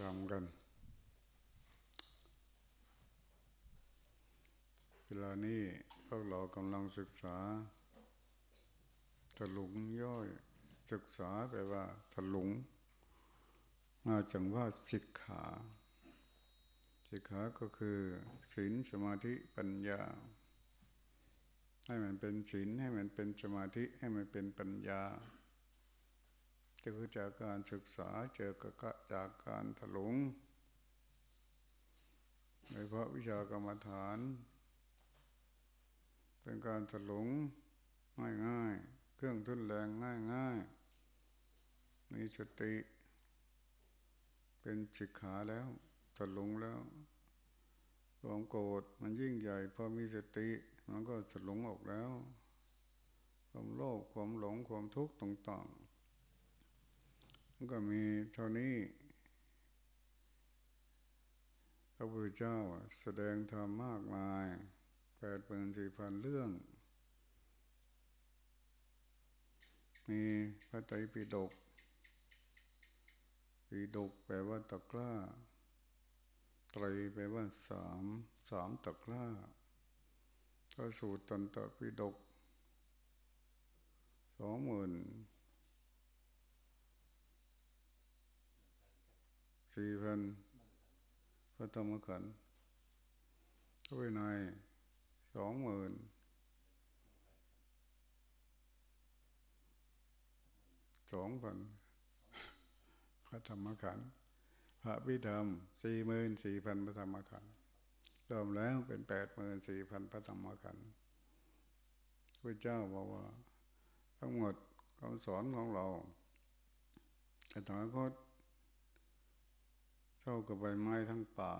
ธรรมกัน เวลานี้พวกเรากำลังศึกษาถลุงย่อย ศึกษาแปลว่าถลุง มาจังว่าศิกขา ศิกขาก็คือศีลสมาธิปัญญา ให้มันเป็นศีลให้มันเป็นสมาธิให้มันเป็นปัญญา จอจากการศึกษาเจอกับจากการถลุงโดยเพราะวิชากรรมฐาน เป็นการถลุงง่ายง่ายเครื่องทุนแรงง่ายง่ายมีสติ เป็นจิกขาแล้วถลุงแล้วความโกรธมันยิ่งใหญ่พอมีสติ มันก็ถลุงออกแล้ว ความโลภความหลงความทุกข์ต่างๆ ก็มีเท่านี้ พระพุทธเจ้าแสดงธรรมมากมายแปดหมื่นสี่พันเรื่อง มีพระไตรปิฎกปิฎกแปลว่าตะกร้า ไตรแปลว่าสามสามตะกร้าก็สูตรตันตปิฎกสองหมื่น สี่พันพระธรรมขันธ์ก็ไปในสองหมื่นสองพันพระธรรมขันธ์พระพิธรรมสี่หมื่นสี่พันพระธรรมขันธ์รวมแล้วเป็นแปดหมื่นสี่พันพระธรรมขันธ์พระเจ้าบอกว่า ทั้งหมดคำสอนของเราแต่ถอยก็ เท่ากับใบไม้ทั้งป่า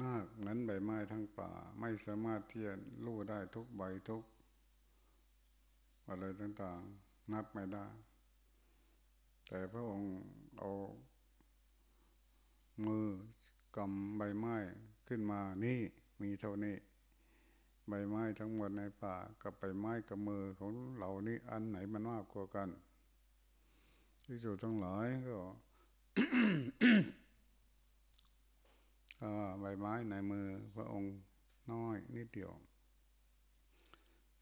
มากเหมือนใบไม้ทั้งป่า ไม่สามารถที่จะรู้ได้ทุกใบทุกอะไรต่างๆ นับไม่ได้ แต่พระองค์เอามือกำใบไม้ขึ้นมานี่มีเท่านี้ ใบไม้ทั้งหมดในป่า กับใบไม้กับมือของเรานี่อันไหนมันมากกว่ากัน ที่สุดทั้งหลายก็ใบไม้ในมือพระองค์น้อยนิดเดียว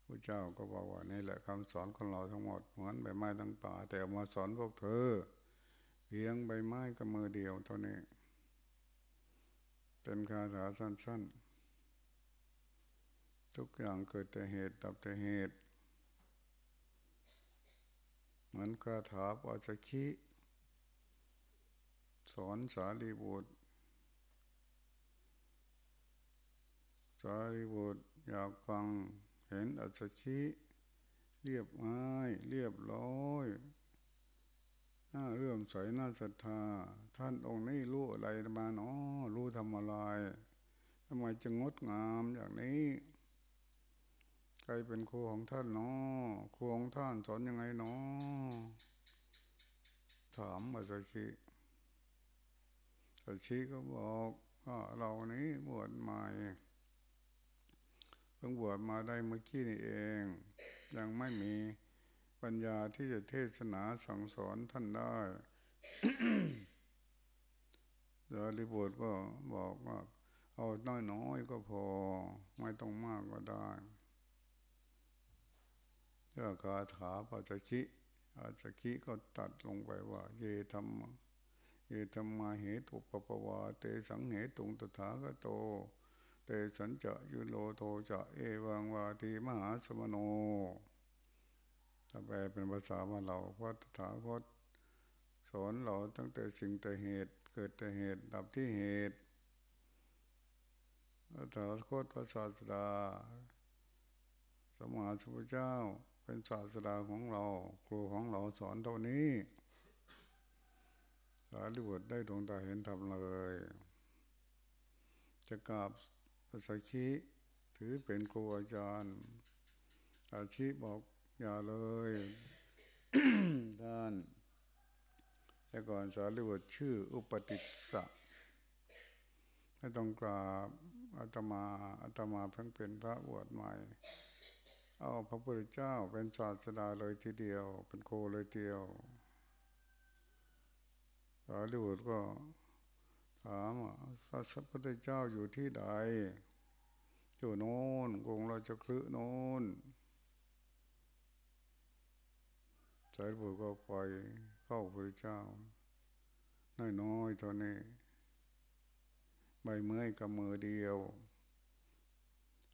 พระเจ้าก็บอกว่านี่แหละคำสอนของเราทั้งหมดเหมือนใบไม้ทั้งป่า แต่มาสอนพวกเธอ เพียงใบไม้กับมือเดียวเท่านี้ เป็นคาถาสั้นๆ ทุกอย่างเกิดแต่เหตุตับแต่เหตุ เหมือนคาถาปัจคิสอนสารีบุตร สารีบุตรอยากฟังเห็นอัจฉริเรียบง่ายเรียบร้อยน่าเรื่อมใสน่าศรัทธา ท่านองค์นี้รู้อะไรมาเนาะรู้ทำอะไรทำไมจะงดงามอย่างนี้ ใครเป็นครูของท่านเนาะครูของท่านสอนยังไงเนาะถามมาสักทีสักทีก็บอกว่าเรานี้บวชใหม่เพิ่งบวชมาได้เมื่อกี้นี่เอง ยังไม่มีปัญญาที่จะเทศนาสั่งสอนท่านได้เดี๋ยวรีบวชก็บอกว่า เอาน้อยๆก็พอ ไม่ต้องมากก็ได้ เรื่องคาถาปัจจคิอาจคิก็ตัดลงไปว่า เยธรรมเยธรรมาเหตุปปวาเตสังเหตุงตถาคโต เตสัญจะยุโลโทจะเอวังวาทีมหาสมโนถ้าแปลเป็นภาษาว่าเราพระตถาคตสอนเราตั้งแต่สิ่งแต่เหตุเกิดแต่เหตุดับที่เหตุตถาคตพระศาสดาสมมาสมุทเจ้า เป็นศาสดาของเรา ครูของเราสอนเท่านี้สารีบุตรได้ดวงตาเห็นธรรมเลย จะกราบสักขีถือเป็นครูอาจารย์ อาชีบอกอย่าเลยท่านแต่ก่อนสารีบุตรชื่ออุปติสสะไม่ต้องกราบอาตมาอาตมาเพิ่งเป็นพระบวชใหม่ เอาพระพุทธเจ้าเป็นศาสดาเลยทีเดียว เป็นโคเลยทีเดียวสารีบุตรก็ถามพระสัพพุทธเจ้าอยู่ที่ใด อยู่โน้นกรุงราชคลึโน้นสารีบุตรก็ไปเข้าพระเจ้า น้อยๆเท่านี้ใบเมื่อยกับมือเดียว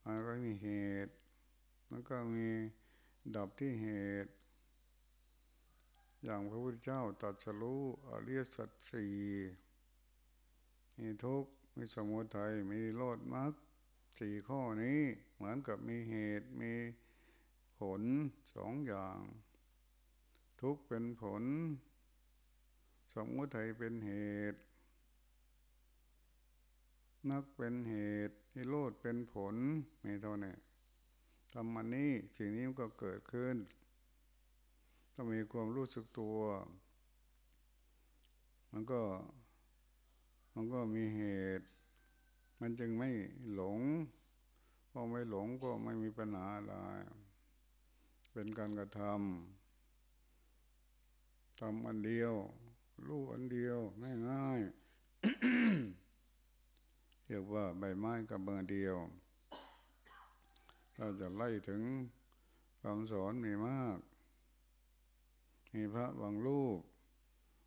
มันก็มีเหตุ มันก็มีดับที่เหตุ อย่างพระพุทธเจ้าตรัสรู้อริยสัจสี่มีทุกข์มีสมุทัยมีโลดมรรคสี่ข้อนี้เหมือนกับมีเหตุมีผลสองอย่าง ทุกข์เป็นผล สมุทัยเป็นเหตุนักเป็นเหตุนิโรธเป็นผลไม่เท่านี้ ทำมันนี้สิ่งนี้มันก็เกิดขึ้น ต้องมีความรู้สึกตัว มันก็ มันก็มีเหตุ มันจึงไม่หลงพอไม่หลงก็ไม่มีปัญหาอะไร เป็นการกระทำทำอันเดียว รู้อันเดียวง่ายๆเรียกว่าใบไม้กับเบอร์เดียว เราจะไล่ถึงคำสอนมีมาก มีพระบางรูป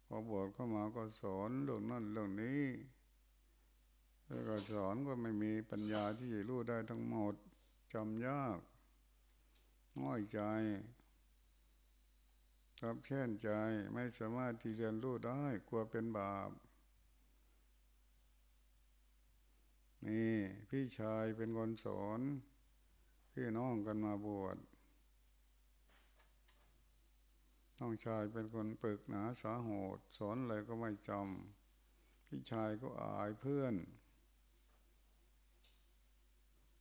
พอบวชเข้ามาก็สอนเรื่องนั้นเรื่องนี้ แล้วก็สอนก็ไม่มีปัญญาที่จะรู้ได้ทั้งหมดจำยากง่อยใจรับแค้นใจไม่สามารถที่เรียนรู้ได้กลัวเป็นบาป นี่ พี่ชายเป็นคนสอน พี่น้องกันมาบวชน้องชายเป็นคนปึกหนาสาโหดสอนอะไรก็ไม่จำพี่ชายก็อายเพื่อน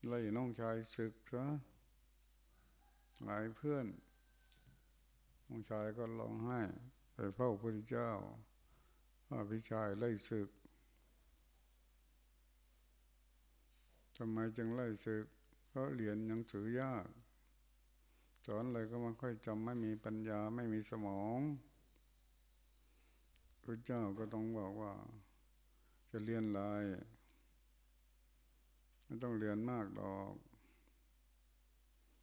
ไล่น้องชายศึกซะอายเพื่อน น้องชายก็ร้องไห้ไปเฝ้าพระเจ้าว่าพี่ชายไล่ศึกทำไมจึงไล่ศึก พราะเรียนหนังสือยากสอนอะไรก็ไม่ค่อยจำไม่มีปัญญาไม่มีสมองพระเจ้าก็ต้องบอกว่า จะเรียนอะไรไม่ต้องเรียนมากดอก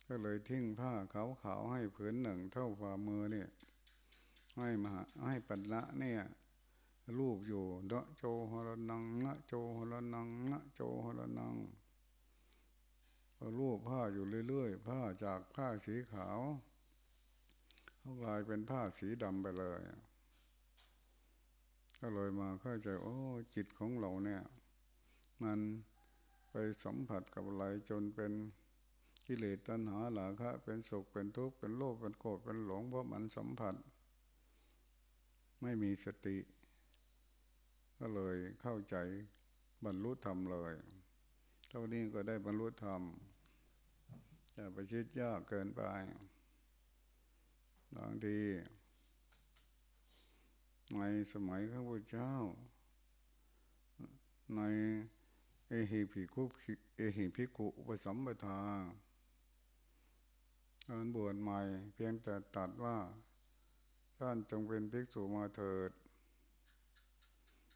ก็เลยทิ้งผ้าขาวขาวให้ผืนหนึ่งเท่าฝ่ามือเนี่ย ให้มาให้ปัญละเนี่ยรูปอยู่เดาะโจหรนังงะโจหรนังงะโจหรนัง รูปผ้าอยู่เรื่อยๆผ้าจากผ้าสีขาวเขากลายเป็นผ้าสีดำไปเลย ก็เลยมาเข้าใจโอ้จิตของเราเนี่ย มันไปสัมผัสกับอะไรจนเป็นกิเลสตัณหาหลาคะ เป็นสุขเป็นทุกข์เป็นโลภเป็นโกรธเป็นหลงเพราะมันสัมผัส ไม่มีสติ ก็เลยเข้าใจบรรลุธรรมเลยเท่านี้ก็ได้บรรลุธรรม อย่าไปคิดยากเกินไปบางทีในสมัยข้าพุทธเจ้า ในเอหิภิกุเอหิภิกุปสัมปทาการบวชใหม่เพียงแต่ตัดว่าท่านจงเป็นภิกษุมาเถิด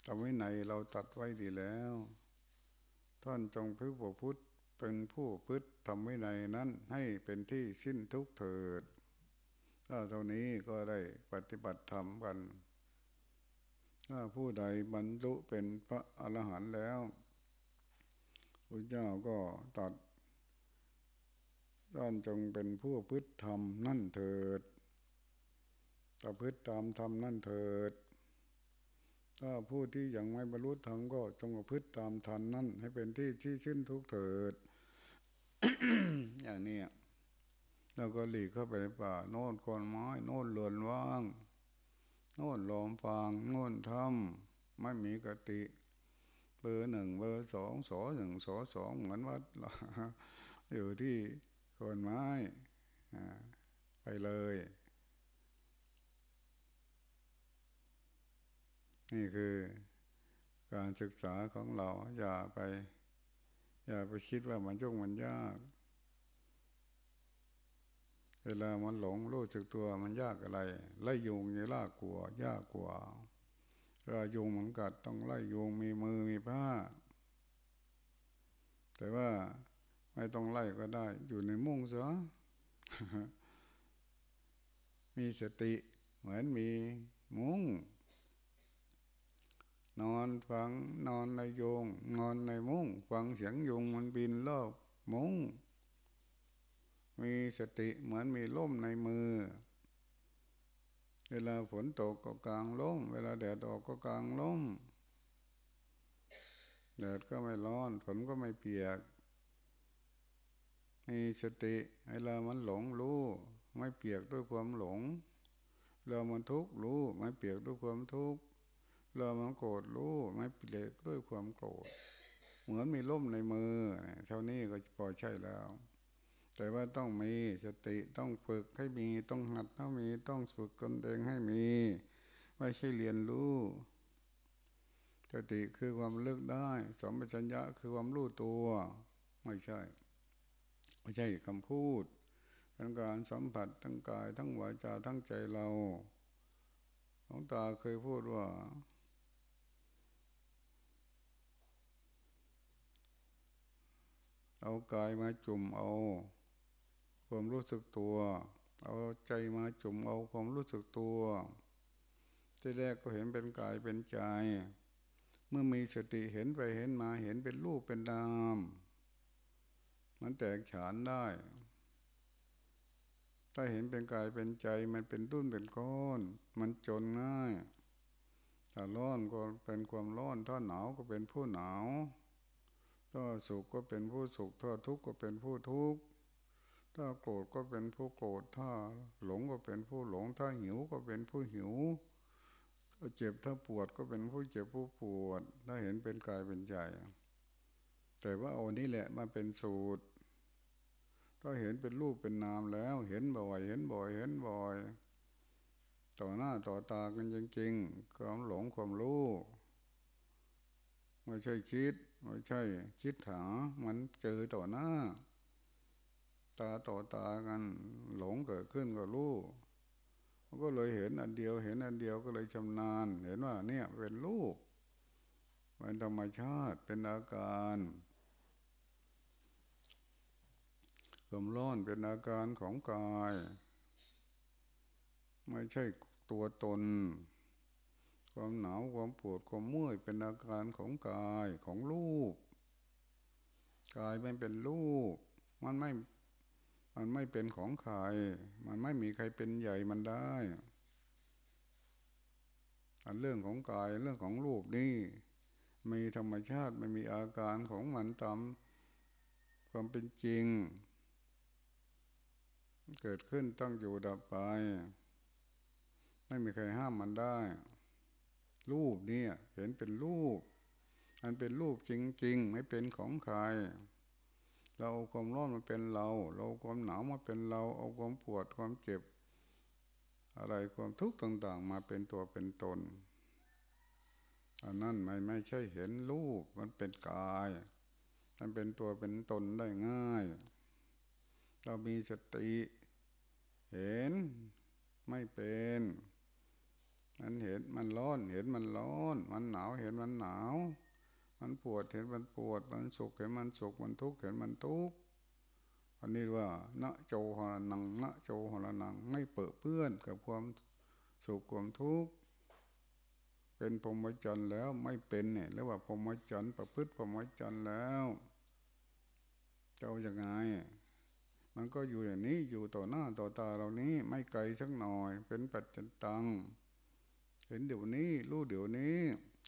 ทำไว้ไหนเราตัดไว้ดีแล้ว ท่านจงพึ่งพุทธ เป็นผู้พึ่ทำไว้ในนั้นให้เป็นที่สิ้นทุกเถิดถ้าเท่านี้ก็ได้ปฏิบัติธรรมกัน ถ้าผู้ใดบรรลุเป็นพระอรหันต์แล้วพระเจ้าก็ตัดด้านจงเป็นผู้พึ่ธรรมนั่นเถิดต่พึ่ตามธรรมนั่นเถิดถ้าผู้ที่ยังไม่บรรลุธรรมก็จงพึ่ตามธรรมนั่นให้เป็นที่ที่สิ้นทุกเถิด อย่างนี้เราก็หลีกเข้าไปในป่า โน่นคนไม้ โน่นเลือนว่าง โน่นลมฟางโน่นถ้ำไม่มีกติ เบอร์หนึ่งเบอร์สองสอหนึ่งสอสองเหมือนวัดอยู่ที่คนไม้ไปเลย นี่คือการศึกษาของเราอย่าไป อย่าไปคิดว่ามันยุ่งมันยาก เวลามันหลงรู้สึกตัวมันยากอะไร ไล่ยุงยังลากกลัว ยากกว่าเวลายุงมันกัดต้องไล่ยุงมีมือมีผ้า แต่ว่าไม่ต้องไล่ก็ได้ อยู่ในมุ้งเสียมีสติเหมือนมีมุ้ง นอนฟังนอนในโยง นอนในมุ้งฟังเสียงยุงมันบินรอบมุ้งมีสติเหมือนมีล่มในมือ เวลาฝนตกก็กลางล่ม เวลาแดดออกก็กลางล่มแดดก็ไม่ร้อนฝนก็ไม่เปียก มีสติเวลามันหลงรู้ ไม่เปียกด้วยความหลงเรามันทุกข์รู้ ไม่เปียกด้วยความทุกข์ เรามันโกรธรู้ไม่เปียกด้วยความโกรธ เหมือนมีล่มในมือเท่านี้ก็พอใช่แล้ว แต่ว่าต้องมีสติต้องฝึกให้มีต้องหัดต้องมีต้องฝึกตนเองให้มี ไม่ใช่เรียนรู้สติคือความเลือกได้สมปัญญะคือความรู้ตัว ไม่ใช่ ไม่ใช่คำพูดเป็นการสัมผัสทั้งกายทั้งวาจาทั้งใจเราหลวงตาเคยพูดว่า เอากายมาจุ่มเอา ความรู้สึกตัว เอาใจมาจุ่มเอาความรู้สึกตัวที่แรกก็เห็นเป็นกายเป็นใจ เมื่อมีสติเห็นไปเห็นมาเห็นเป็นรูปเป็นนาม มันแตกฉานได้ ถ้าเห็นเป็นกายเป็นใจมันเป็นตุ้นเป็นก้อน มันจนง่าย ถ้าร้อนก็เป็นความร้อน ถ้าหนาวก็เป็นผู้หนาว ถ้าสุขก็เป็นผู้สุข ถ้าทุกข์ก็เป็นผู้ทุกข์ ถ้าโกรธก็เป็นผู้โกรธ ถ้าหลงก็เป็นผู้หลง ถ้าหิวก็เป็นผู้หิว ถ้าเจ็บถ้าปวดก็เป็นผู้เจ็บผู้ปวด ถ้าเห็นเป็นกายเป็นใจ แต่ว่าเอานี้แหละมาเป็นสูตรก็เห็นเป็นรูปเป็นนามแล้ว เห็นบ่อย เห็นบ่อย เห็นบ่อย ต่อหน้าต่อตากันจริงๆความหลงความรู้ไม่ใช่คิด ไม่ใช่ คิดหามันเจอต่อหน้า ตาต่อตากัน หลงเกิดขึ้นก็รู้ก็เลยเห็นอันเดียว เห็นอันเดียวก็เลยชำนาญ เห็นว่า เนี่ยเป็นรูปเป็นธรรมชาติเป็นอาการความร้อนเป็นอาการของกาย ไม่ใช่ตัวตน ความหนาวความปวดความเมื่อยเป็นอาการของกายของรูปกายไม่เป็นรูป มันไม่มันไม่เป็นของใคร มันไม่มีใครเป็นใหญ่มันได้อันเรื่องของกายเรื่องของรูปนี่มีธรรมชาติไม่มีอาการของมันตามความเป็นจริง เกิดขึ้นต้องอยู่ดับไป ไม่มีใครห้ามมันได้ รูปเนี่ย เห็นเป็นรูปมันเป็นรูปจริง ๆ ไม่เป็นของใคร เราเอาความร้อนมาเป็นเรา เราความหนาวมาเป็นเรา เอาความปวดความเจ็บ อะไรความทุกข์ต่างๆ มาเป็นตัวเป็นตนอันนั้นไม่ไม่ใช่เห็นรูปมันเป็นกาย มันเป็นตัวเป็นตนได้ง่าย เรามีสติ เห็นไม่เป็น มันเห็นมันร้อนเห็นมันร้อน มันหนาวเห็นมันหนาว มันปวดเห็นมันปวด มันสุขเห็นมันสุขมันทุกข์เห็นมันทุกข์อันนี้ว่าณโจหะนังณโจหะนังไม่เปื้อเปื้อนกับความสุขความทุกข์เป็นพรหมจรรย์แล้วไม่เป็นเนี่ยเรียกว่าพรหมจรรย์ประพฤติพรหมจรรย์แล้วเจ้าอย่างไง มันก็อยู่อย่างนี้อยู่ต่อหน้าต่อตาเรานี้ไม่ไกลสักหน่อย เป็นปัจจตัง เห็นเดี๋ยวนี้ รู้เดี๋ยวนี้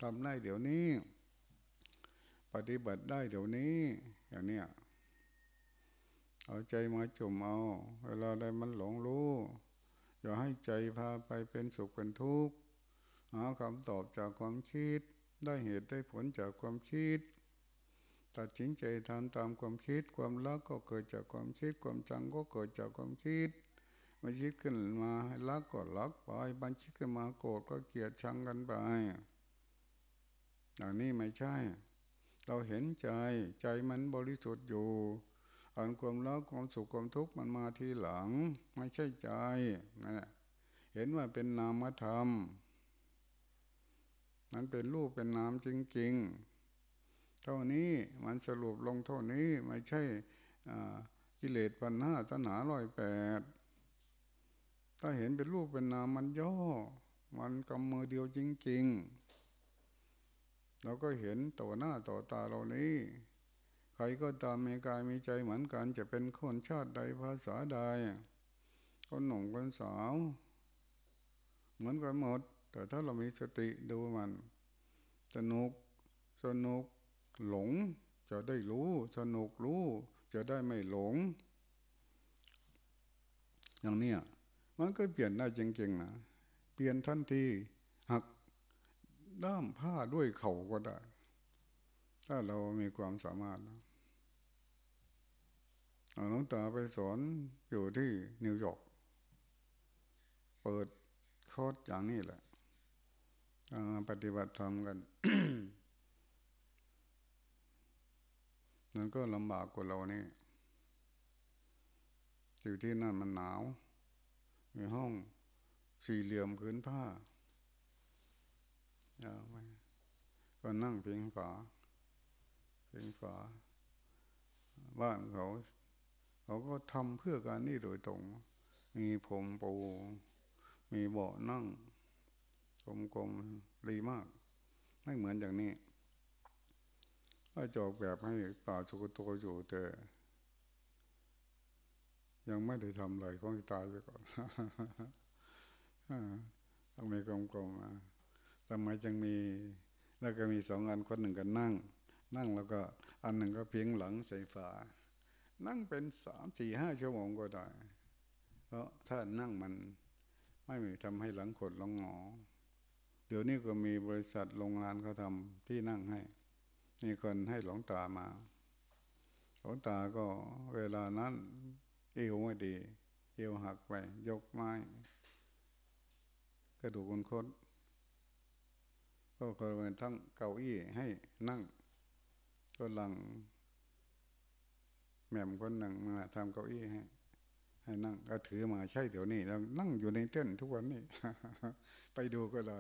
ทำได้เดี๋ยวนี้ ปฏิบัติได้เดี๋ยวนี้ อย่างเนี้ยเอาใจมาจุ่มเอา เวลาใดมันหลงรู้ อย่าให้ใจพาไปเป็นสุขเป็นทุกข์หาคำตอบจากความคิด ได้เหตุได้ผลจากความคิดตัดสินใจทำตามความคิด ความรักก็เกิดจากความคิด ความจังก็เกิดจากความคิด มันคิดขึ้นมารักก็รักไปบันคิดขึ้นมาโกรธก็เกลียดชังกันไปอย่างนี้ไม่ใช่ เราเห็นใจใจมันบริสุทธิ์อยู่อันความรักความสุขความทุกข์มันมาทีหลัง ไม่ใช่ใจนะเห็นว่าเป็นนามธรรมมันเป็นรูปเป็นนามจริงๆ เท่านี้มันสรุปลงเท่านี้ไม่ใช่กิเลสปัญหาตัณหาร้อยแปด ถ้าเห็นเป็นรูปเป็นนามมันย่อ มันกำมือเดียวจริง ๆ เราก็เห็นต่อหน้าต่อตาเรานี้ ใครก็ตามมีกายมีใจเหมือนกัน จะเป็นคนชาติใดภาษาใด คนหนุ่มคนสาว เหมือนกันหมด แต่ถ้าเรามีสติดูมันสนุกสนุกหลง จะได้รู้ สนุกรู้ จะได้ไม่หลง อย่างเนี้ย มันก็เปลี่ยนได้จริงๆนะเปลี่ยนทันทีหักด้ามผ้าด้วยเข่าก็ได้ ถ้าเรามีความสามารถนะหลวงตาไปสอนอยู่ที่นิวยอร์กเปิดคอร์สอย่างนี้แหละปฏิบัติธรรมกันมันก็ลำบากกว่าเรานี่อยู่ที่นั่นมันหนาว มีห้องสี่เหลี่ยมพื้นผ้าเอาไปก็นั่งเพียงฝาเพียงฝาบ้านเขา เขาก็ทำเพื่อการนี่โดยตรง มีผมปู มีเบาะนั่งกลมๆดีมาก ไม่เหมือนอย่างนี้ถ้าจอกแบบให้ป่าสุกโตอยู่แต่ ยังไม่ได้ทำอะไรก็ตายไปก่อนต้องมีกลมๆทำไมจึงมี แล้วก็มีสองอันคนหนึ่งกันนั่ง นั่งแล้วก็อันหนึ่งก็เพียงหลังใส่ฝา นั่งเป็นสามสี่ห้าชั่วโมงก็ได้ เพราะถ้านั่งมันไม่มีทำให้หลังขดหลังหงอเดี๋ยวนี้ก็มีบริษัทโรงงานเขาทำที่นั่งให้มีคนให้หลวงตามาหลวงตาก็เวลานั้น เอวไม่ดี เอวหักไป ยกไม้ กระดูกคนคดก็เคยเป็นทั้งเก้าอี้ให้นั่งก็หลังแม่มคนหนึ่งมาทำเก้าอี้ให้ให้นั่งก็ถือมาใช่เดี๋ยวนี้แล้วนั่งอยู่ในเต้นทุกวันนี้ ไปดูก็ได้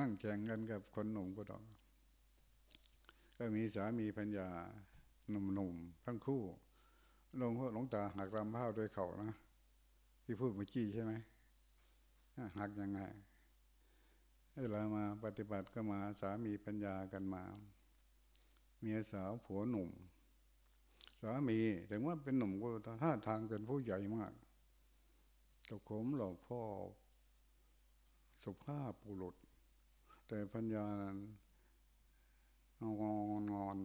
นั่งแข่งกันกับคนหนุ่มก็ต้องก็มีสามีพัญญาหนุ่มๆทั้งคู่ หลวงพ่อหลวงตาหักลำพ้าด้วยเข่านะที่พูดเมื่อกี้ใช่ไหมหักยังไงเวลามาปฏิบัติก็มาสามีปัญญากันมา เมียสาวผัวหนุ่ม สามีแต่ว่าเป็นหนุ่มก็ท่าทางเป็นผู้ใหญ่มากตกขมหลอกพ่อสุภาพบุรุษ แต่ปัญญางอนงอน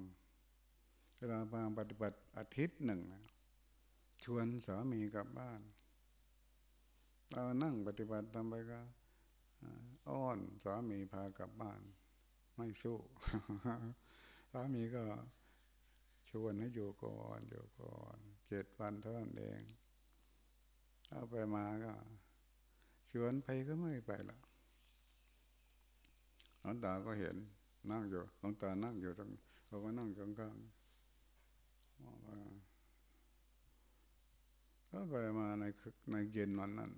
เวลาบางปฏิบัติอาทิตย์หนึ่ง ชวนสามีกลับบ้านเรานั่งปฏิบัติทำไปก็อ้อนสามีพากลับบ้าน ไม่สู้สามีก็ชวนให้อยู่ก่อนอยู่ก่อนเจ็ดวันเท่านั้นเองเอาไปมาก็ ชวนไปก็ไม่ไปละหลวงตาก็เห็นนั่งอยู่หลวงตานั่งอยู่ตรงเขาก็นั่งข้างๆ ก็ไปมาในในเย็นวันนั้น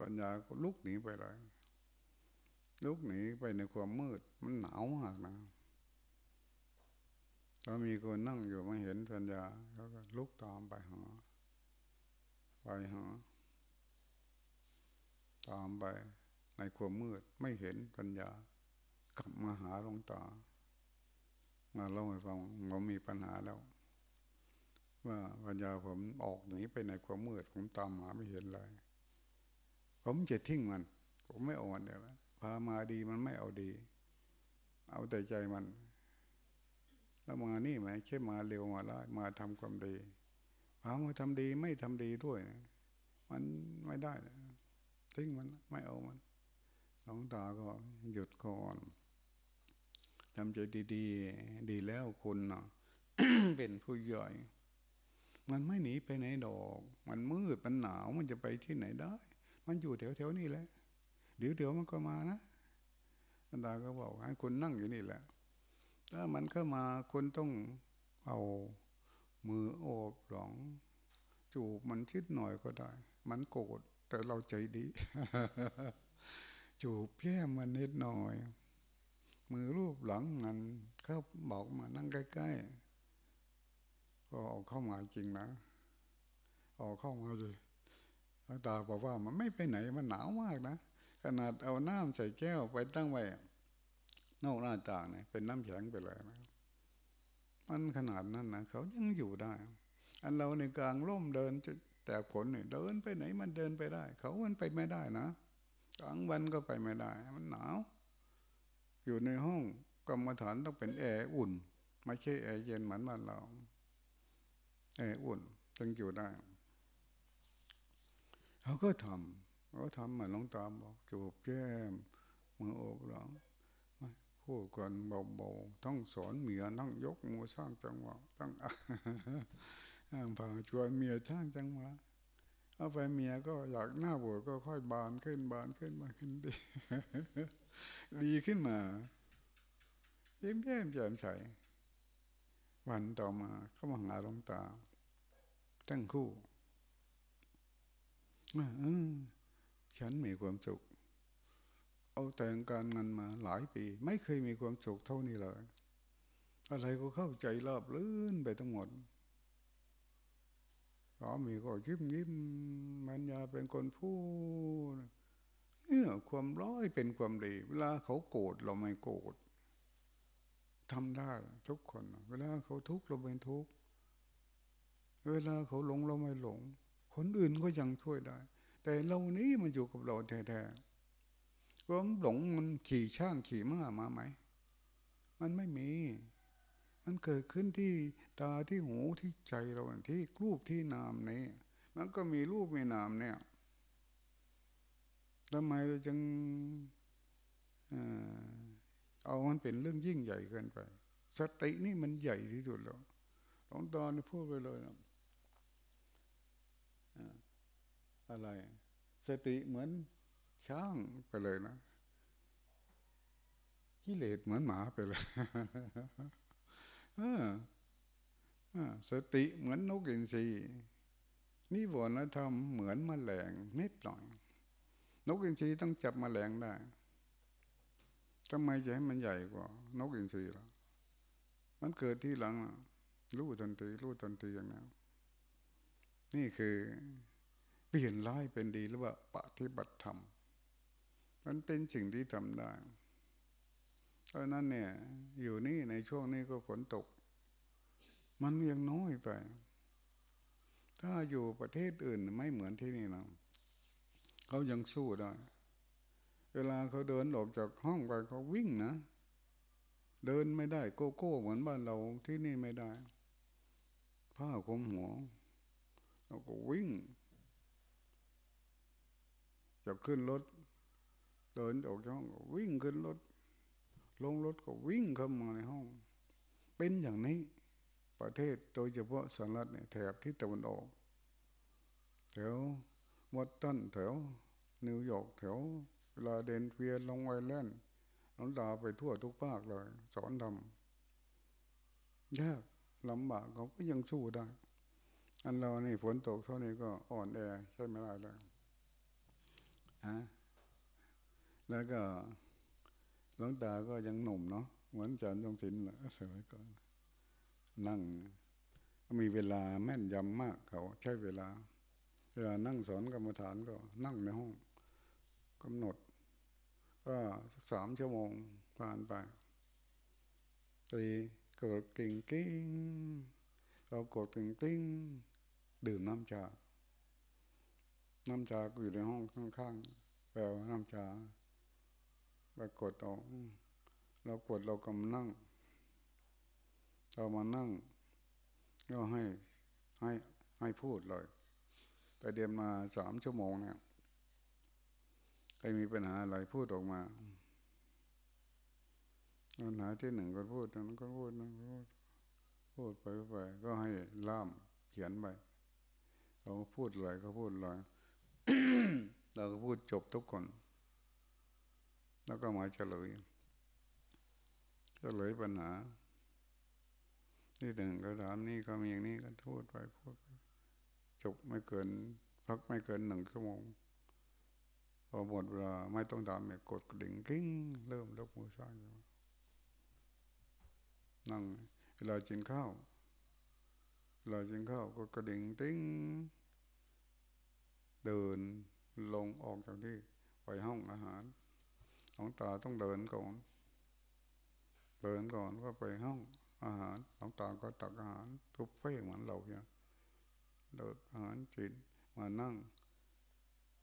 ปัญญาก็ลุกหนีไปเลยลุกหนีไปในความมืด มันหนาวมากนะถ้ามีคนนั่งอยู่มาเห็นปัญญาเขาก็ลุกตามไปหาไปหาตามไป ในความมืดไม่เห็นปัญญา กลับมาหาหลวงตา มาเล่าให้ฟังผมมีปัญหาแล้ว ว่าปัญญาผมออกหนีไปในความมืดผมตามหาไม่เห็นเลย ผมจะทิ้งมัน ผมไม่เอามันเดี๋ยวพามาดีมันไม่เอาดี เอาแต่ใจมัน แล้วมานี่ไหมแค่มาเร็วมาละมาทำความดีพามาทำดีไม่ทำดีด้วยมันไม่ได้ทิ้งมันไม่เอามันหลวงตาก็หยุดก่อนทำใจดี ๆ ดีแล้วคุณเนาะเป็นผู้ใหญ่ มันไม่หนีไปไหนดอก มันมืดมันหนาวมันจะไปที่ไหนได้ มันอยู่แถวๆนี่แหละเดี๋ยวเดี๋ยวมันก็มานะอันดาก็บอกให้คุณนั่งอยู่นี่แหละ ถ้ามันเข้ามาคุณต้องเอามือโอบหลงจูบมันชิดหน่อยก็ได้ มันโกรธแต่เราใจดีจูบแย้มมันนิดหน่อย มือรูปหลังมันเขาบอกมานั่งใกล้ๆ ก็เอาเข้ามาจริงนะเอาเข้ามาเลยตาบอกว่ามันไม่ไปไหนมันหนาวมากนะขนาดเอาน้ำใส่แก้วไปตั้งไว้นอกหน้าต่างเนี่ยเป็นน้ำแข็งไปเลยนะมันขนาดนั้นนะเขายังอยู่ได้ อันเราในกลางร่มเดินแต่ผลเนี่ยเดินไปไหนมันเดินไปได้ เขามันไปไม่ได้นะกลางวันก็ไปไม่ได้ มันหนาว อยู่ในห้องกรรมฐานต้องเป็นแอร์อุ่น ไม่ใช่แอร์เย็นเหมือนบ้านเรา แอร์อุ่นจึงอยู่ได้เขาก็ทำเขาทำเหมือนลงตามบอกจูบแก้มมืออกหลังพูดกันเบาๆต้องสอนเมียต้องยกมือสร้างจังหวะต้องผ่าชวนเมียสร้างจังหวะเอาไปเมียก็อยากหน้าบวชก็ค่อยบานขึ้นบานขึ้นมาขึ้นดีดีขึ้นมายิ้มแย้มแจ่มใส วันต่อมาเขามาหาหลวงตาตั้งคู่ฉันมีความสุข เอาแต่งการงานมาหลายปี ไม่เคยมีความสุขเท่านี้เลย อะไรก็เข้าใจราบลื่นไปทั้งหมดสามีก็ยิ้มยิ้มมันยาเป็นคนพูดเนี่ยความร้อยเป็นความดี เวลาเขาโกรธเราไม่โกรธ ทำได้ทุกคน เวลาเขาทุกข์เราไม่ทุกข์เวลาเขาหลงเราไม่หลง คนอื่นก็ยังช่วยได้ แต่เรานี้มันอยู่กับเราแท้ๆความหลงมันขี่ช่างขี่ม้ามาไหม มันไม่มี มันเกิดขึ้นที่ตาที่หูที่ใจเราที่รูปที่นามนี้ มันก็มีรูปมีนามเนี่ยทำไมเราจึง เอามันเป็นเรื่องยิ่งใหญ่เกินไป สตินี่มันใหญ่ที่สุดแล้วหลวงตอนพูดไปเลยนะอะไร สติเหมือนช้างไปเลยนะกิเลสเหมือนหมาไปเลยสติเหมือนนกอินทรีนิวรณธรรมเหมือนมแมลงนิดหน่อย นกอินทรีต้องจับมแมลงได้ ทำไมจะให้มันใหญ่กว่า นกอินทรีล่ะ มันเกิดที่หลังรู้ทันทีรู้ทันทีอย่างนั้นนี่คือเปลี่ยนร้ายเป็นดีหรือว่าปฏิบัติธรรมมันเป็นสิ่งที่ทำได้เพราะนั้นเนี่ย อยู่นี่ในช่วงนี้ก็ฝนตก มันยังน้อยไป ถ้าอยู่ประเทศอื่นไม่เหมือนที่นี่นะเขายังสู้ได้ เวลาเขาเดินออกจากห้องไปเขาวิ่งนะ เดินไม่ได้โกโก้เหมือนบ้านเราที่นี่ไม่ได้ ผ้าคลุมหัวเราก็วิ่งจะขึ้นรถ เดินออกจากห้องวิ่งขึ้นรถ ลงรถก็วิ่งเข้ามาในห้อง เป็นอย่างนี้ประเทศโดยเฉพาะสหรัฐเนี่ยแถบที่ตะวันออกแถววอตตันแถวนิวยอร์กแถว เวลาเดนเฟียลงไอแลนด์น้องดาไปทั่วทุกภาคเลย สอนทำยากลำบากเขาก็ยังสู้ได้ อันเรานี่ฝนตกเท่านี้ก็อ่อนแอใช่ไหมล่ะเลยฮะแล้วก็หลวงตาก็ยังหนุ่มเนาะเหมือนอาจารย์ทรงศิลป์แหละสมัยก่อนนั่งมีเวลาแม่นยำมากเขา ใช้เวลา เวลานั่งสอนกรรมฐานก็นั่งในห้อง กำหนด ก็สักสามชั่วโมงผ่านไปตีกดกิ่งกิ้งเรากดกิ่งกิ้งดื่มน้ำชาน้ำชาก็อยู่ในห้องข้างๆแปลน้ำชาไปกดเอาเรากดเรากำนั่ง เรามานั่ง ก็ให้ให้ให้พูดเลย แต่เดียนมาสามชั่วโมงเนี่ย ใครมีปัญหาอะไรพูดออกมาปัญหาที่หนึ่งก็พูดนั้นก็พูดนั้นพูดพูดไปไปก็ให้ล่ามเขียนไปเราพูดเลยก็พูดเลยเราก็พูดจบทุกคน แล้วก็มาเฉลยเฉลยปัญหาที่หนึ่งก็ถามนี่ก็มีอย่างนี้ก็พูดไปพูดจบไม่เกิน พักไม่เกินหนึ่งชั่วโมง พอหมดเวลาไม่ต้องทำเนี่ยกดกระดิ่งกิ้งเริ่มยกมือสร้างนั่งเวลากินข้าวเวลากินข้าวกดกระดิ่งติ้ง เดินลงออกจากที่ไปห้องอาหารหลวงตาต้องเดินก่อน เดินก่อนก็ไปห้องอาหารหลวงตาก็ตักอาหารทุบเฟ่เหมือนเราเนี่ยเดินอาหารจินมานั่ง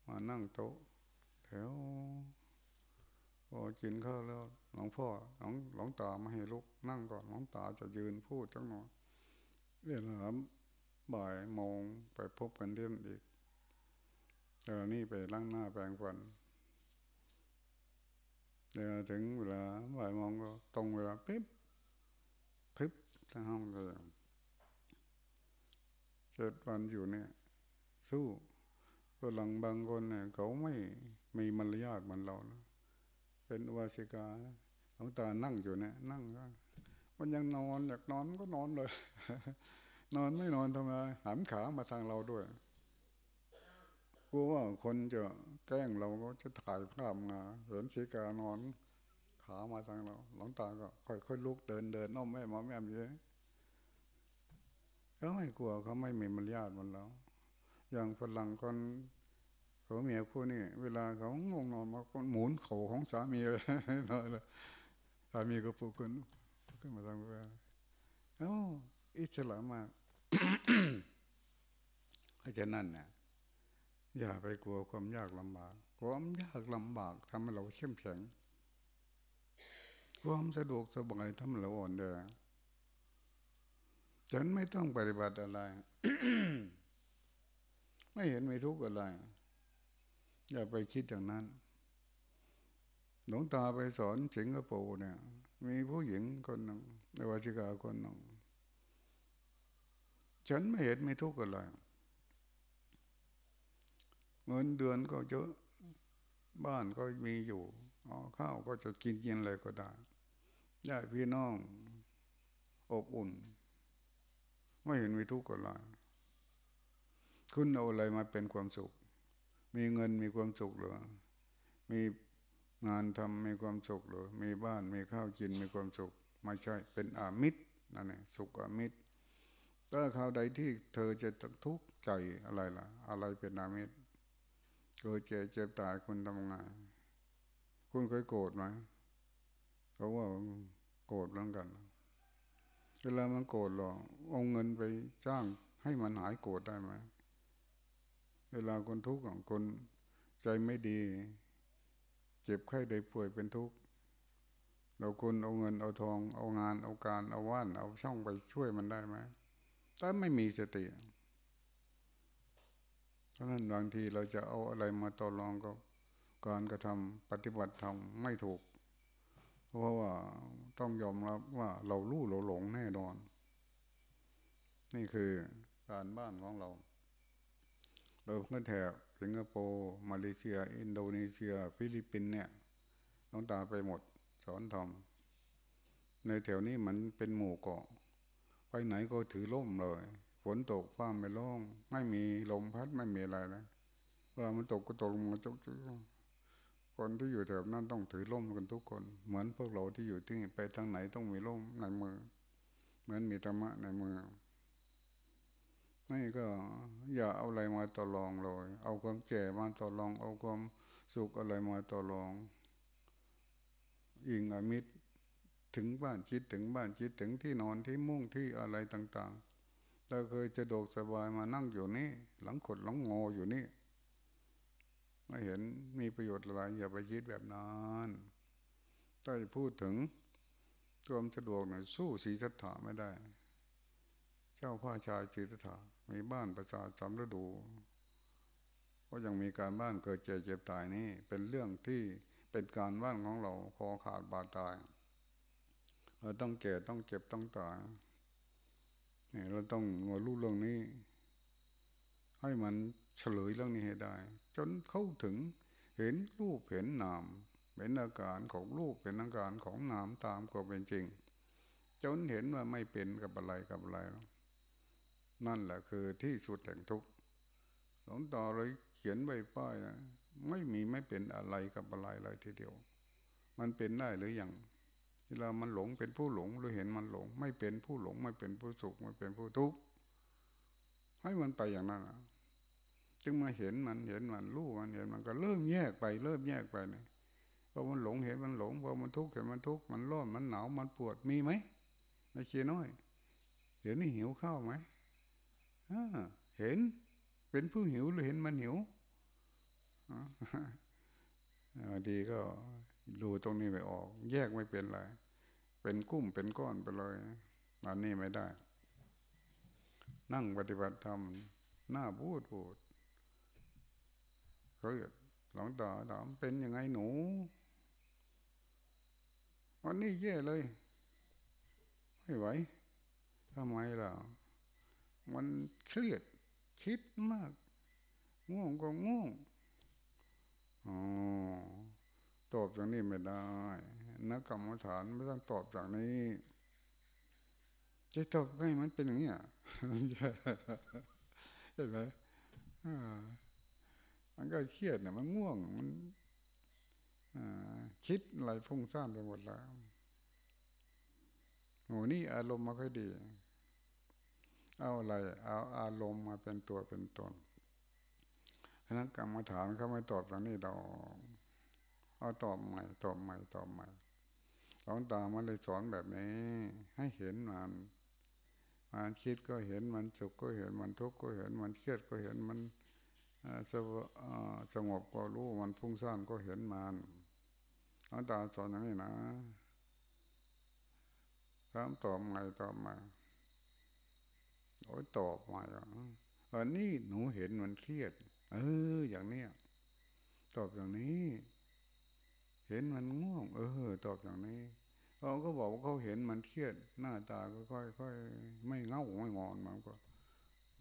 มานั่งโต๊ะ แถวพอกินข้าวแล้วหลวงพ่อหลวงหลวงตามาให้ลุกนั่งก่อนหลวงตาจะยืนพูดจังหน่อยเวลาบ่ายโมงไปพบกันเรื่องอีกแต่นี้ไปล้างหน้าแปรงฟันเดี๋ยวถึงเวลาบ่ายโมงก็ตรงเวลาปิ๊บปิ๊บทั้งห้องเลยเจ็ดวันอยู่เนี่ย สู้ฝรั่งบางคนเนี่ยเขาไม่ มีมารยาทเหมือนเรานะเป็นวาสิกาหลวงตานั่งอยู่เนี่ยนั่งมันยังนอนอยากนอนก็นอนเลย นอนไม่นอนทำไมหันขามาทางเราด้วยกลัวว่าคนจะแกล้งเราก็จะถ่ายภาพมาเห็นสีกานอน ขามาทางเรา หลวงตาก็ค่อยๆลุกเดินเดินน้อมแม่มาแม่เยอะเขาไม่กลัวเขาไม่มีมารยาทมือนเราอย่างฝรั่งคน ผัวเมียคู่นี่เวลาเขางงนอนมาคนหมุนเข่าของสามีเลยนอนเลยสามีก็ปลุกขึ้นขึ้นมาทางเวลาโอ้อิสระมากเพราะฉะนั้นเนี่ยอย่าไปกลัวความยากลำบาก ความยากลำบากทำให้เราเข้มแข็ง ความสะดวกสบายทำให้เราอ่อนแอฉันไม่ต้องปฏิบัติอะไร ไม่เห็นมีทุกข์อะไร อย่าไปคิดอย่างนั้น หลวงตาไปสอนสิงคโปร์เนี่ย มีผู้หญิงคนหนึ่งในวัชิกาคนหนึ่งฉันไม่เห็นมีทุกข์อะไรเงินเดือนก็เยอะบ้านก็มีอยู่อ๋อข้าวก็จะกินกินอะไรก็ได้ญาติพี่น้อง อบอุ่น ไม่เห็นมีทุกข์อะไรคุณเอาอะไรมาเป็นความสุข มีเงินมีความสุขหรือมีงานทำมีความสุขหรือมีบ้านมีข้าวกินมีความสุข ไม่ใช่เป็นอามิตรนั่นเองสุขอามิตรถ้าข่าวใดที่เธอจะทุกข์ใจอะไรล่ะ อะไรเป็นอามิตรเกิดเจ็บเจ็บตายคุณทำไงคุณเคยโกรธไหมเขาว่าโกรธเหมือนกัน เวลามันโกรธหรอเอาเงินไปจ้างให้มันหายโกรธได้ไหม เวลาคนทุกข์ของคนใจไม่ดี เจ็บไข้ได้ป่วยเป็นทุกข์เราคนเอาเงินเอาทองเอางานเอาการเอาว่านเอาช่องไปช่วยมันได้ไหมถ้าไม่มีสติเพราะนั้นบางทีเราจะเอาอะไรมาต่อรองกับการกระทำปฏิบัติธรรมไม่ถูก เพราะว่าต้องยอมรับว่าเรารู้เราหลงแน่นอน นี่คือการบ้านของเรา เราเมื่อแถบสิงคโปร์มาเลเซีย อินโดนีเซีย ฟิลิปปินเนี่ยต้องตาไปหมด สอนทำในแถวนี้มันเป็นหมู่เกาะ ไปไหนก็ถือร่มเลยฝนตกฟ้าไม่ร้อง ไม่มีลมพัดไม่มีอะไรนะเวลามันตกก็ตกลงมาจุกจุกคนที่อยู่แถวนั้นต้องถือล่มกันทุกคน เหมือนพวกเราที่อยู่ที่นี่ไปทางไหนต้องมีล่มในมือ เหมือนมีธรรมะในมือ ไม่ก็อย่าเอาอะไรมาต่อรองเลย เอาความแก่มาต่อรอง เอาความสุขอะไรมาต่อรองอิงอมิตรถึงบ้านคิดถึงบ้านคิดถึงที่นอนที่มุ่งที่อะไรต่างๆเราเคยจะโดกสบายมานั่งอยู่นี่ หลังขดหลังงออยู่นี่ไม่เห็นมีประโยชน์อะไรอย่าไปคิดแบบนั้นถ้าพูดถึงความสะดวกหน่อยสู้สีสัทธาไม่ได้ เจ้าพ่อชายสีสัทธา มีบ้านประชาจำฤดู ก็ยังมีการบ้านเกิดเจ็บเจ็บตายนี่เป็นเรื่องที่เป็นการบ้านของเราคอขาดบาดตายเราต้องเก่ต้องเจ็บต้องตายนี่เราต้องมารู้เรื่องนี้ ให้มันเฉลยเรื่องนี้ให้ได้ จนเข้าถึงเห็นรูปเห็นนามเห็นอาการของรูปเป็นอาการของนามตามก็เป็นจริง จนเห็นว่าไม่เป็นกับอะไรกับอะไร นั่นแหละคือที่สุดแห่งทุกข์หลวงตาเลยเขียนใบป้ายนะไม่มีไม่เป็นอะไรกับอะไรเลยทีเดียว มันเป็นได้หรืออยังเวลามันหลงเป็นผู้หลงหรือเห็นมันหลง ไม่เป็นผู้หลง ไม่เป็นผู้สุขไม่เป็นผู้ทุกข์ให้มันไปอย่างนั้นจึงมาเห็นมันเห็นมันรู้มันเห็นมันก็เริ่มแยกไป เริ่มแยกไปเนี่ยพอมันหลงเห็นมันหลงพอมันทุกข์เห็นมันทุกข์มันร้อนมันหนาวมันปวดมีไหมในเชียน้อยเห็นนี่หิวข้าวไหม เห็น เป็นผู้หิวหรือเห็นมันหิวบางทีก็ดูตรงนี้ไม่ออก แยกไม่เป็นไรเป็นกุ้มเป็นก้อนไปเลยอันนี้ไม่ได้ นั่งปฏิบัติธรรมหน้าพูดพูดเขาหลวงตาถามเป็นยังไงหนูวันนี้แย่เลย ไม่ไหวทำไมล่ะ มันเครียดคิดมาก ง่วงก็ง่วงอ๋อตอบอย่างนี้ไม่ได้ นักกรรมฐานไม่ต้องตอบจากนี้จะตอบให้มันเป็นอย่างนี้ใช่ไหมมันก็เครียดเนี่ยมันง่วงมันคิดอะไรพุ่งซ่านไปหมดแล้วโหนี่อารมณ์มาค่อยดี เอาอะไรเอาอารมณ์มาเป็นตัวเป็นตนนักกรรมฐานเขาไม่ตอบอย่างนี้เราเอาตอบใหม่ตอบใหม่ตอบใหม่หลวงตามันเลยสอนแบบนี้ ให้เห็นมันมันคิดก็เห็นมันสุขก็เห็นมันทุกข์ก็เห็นมันเครียดก็เห็นมันสสงบก็รู้มันพุ่งสร้างก็เห็นมันหลวงตาสอนอย่างนี้นะถามตอบใหม่ตอบใหม่ โอ้ยตอบม่อะอันนี้หนูเห็นมันเครียด เออ อย่างเนี้ยตอบอย่างนี้ เห็นมันง่วง เออ ตอบอย่างนี้เขาก็บอกว่าเขาเห็นมันเครียด หน้าตาก็ค่อยค่อยไม่เงาไม่งอนมันก็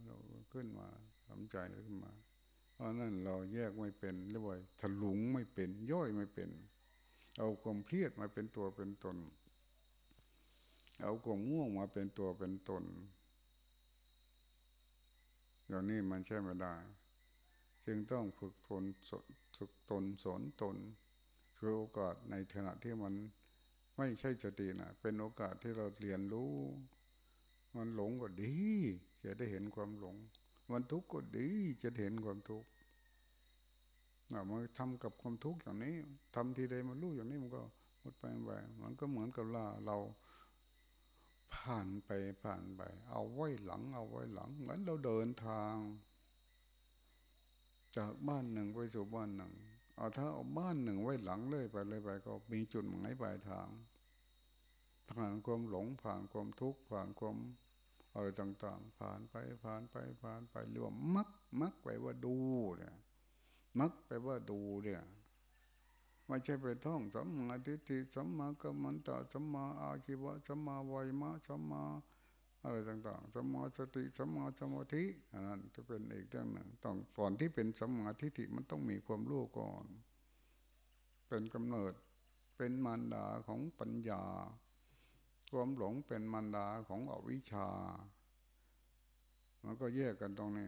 เราขึ้นมาทำใจขึ้นมา เพราะนั้นเราแยกไม่เป็นเรียกว่าถลุงไม่เป็น ย่อยไม่เป็น เอาความเครียดมาเป็นตัวเป็นตน เอาความง่วงมาเป็นตัวเป็นตน อย่างนี้มันใช่ไม่ได้ จึงต้องฝึกตนฝึกตนสอนตน คือโอกาสในขณะที่มันไม่ใช่สตินะเป็นโอกาสที่เราเรียนรู้ มันหลงก็ดี จะได้เห็นความหลง มันทุกข์ก็ดีจะเห็นความทุกข์เรามาทำกับความทุกข์อย่างนี้ทำทีใดมันรู้อย่างนี้มันก็หมดไปไปมันก็เหมือนกับล่าเรา ผ่านไปผ่านไป เอาไว้หลัง เอาไว้หลัง เหมือนเราเดินทาง จากบ้านหนึ่งไปสู่บ้านหนึ่ง เอาถ้าเอาบ้านหนึ่งไว้หลังเลยไปเลยไป ก็มีจุดหมายปลายทาง ผ่านความหลงผ่านความทุกข์ผ่านความอะไรต่างๆ ผ่านไปผ่านไปผ่านไปเรียกว่ามักมักไปว่าดูเนี่ยมักไปว่าดูเนี่ย ไม่ใช่ไปท่องสัมมาทิฏฐิสัมมากัมมันตะสัมมาอาชีวะสัมมาวิมะสัมมาอะไรต่างๆสัมมาสติสัมมาสมาธิอันนั้นจะเป็นอีกเรื่องหนึ่งต้องก่อนที่เป็นสัมมาทิฏฐิมันต้องมีความรู้ก่อน เป็นกำเนิดเป็นมารดาของปัญญา ความหลงเป็นมารดาของอวิชชา มันก็แยกกันตรงนี้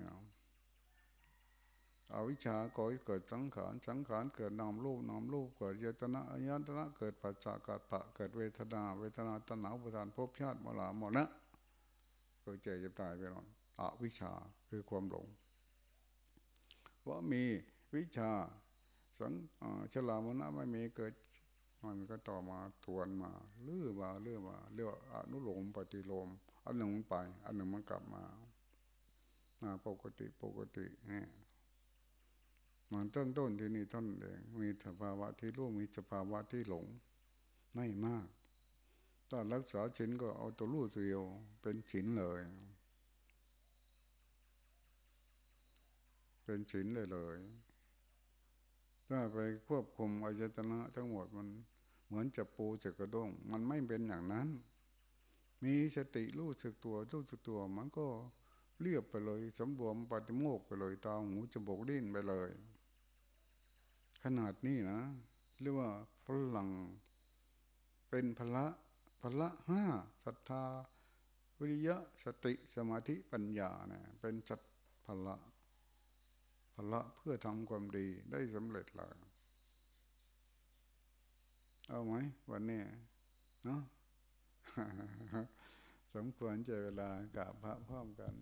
อวิชชาก่อให้เกิดสังขารสังขารเกิดนามรูปนามรูปเกิดยตนะอายตนะเกิดปัจจักปะเกิดเวทนา เวทนาตนาอุปทานภพชาติมลามดนะก็เจ็จะตายไปนอนอวิชาคือความหลงว่ามีวิชาสังฉลามนะไม่มีเกิดมันก็ต่อมาทวนมาเลื่อมาเลื่อมาเรียกว่าอนุโลมปฏิโลมอันหนึ่งมันไป อันหนึ่งมันกลับมามาปกติปกติเนี่ย มันต้นต้นที่นี่ต้นเองมีสภาวะที่รู้มีสภาวะที่หลงไม่มากถ้ารักษาศีลก็เอาตัวรู้ตัวเดียวเป็นศีลเลย เป็นศีลเลยเลย ถ้าไปควบคุมอายตนะทั้งหมดมันเหมือนจะปูจะกระด้ง มันไม่เป็นอย่างนั้น มีสติรู้สึกตัวรู้สึกตัว มันก็เรียบไปเลยสมบูรณ์ปฏิโมกไปเลยตาหูจมูกลิ้นไปเลย ขนาดนี้นะเรียกว่าพลังเป็นพละพละห้าศรัทธา วิริยะสติสมาธิปัญญาเนี่ยเป็นจัดพละพละเพื่อทำความดีได้สำเร็จแล้วเอาไหมวันนี้เนาะสมควรใจเวลากราบพระพร้อมกัน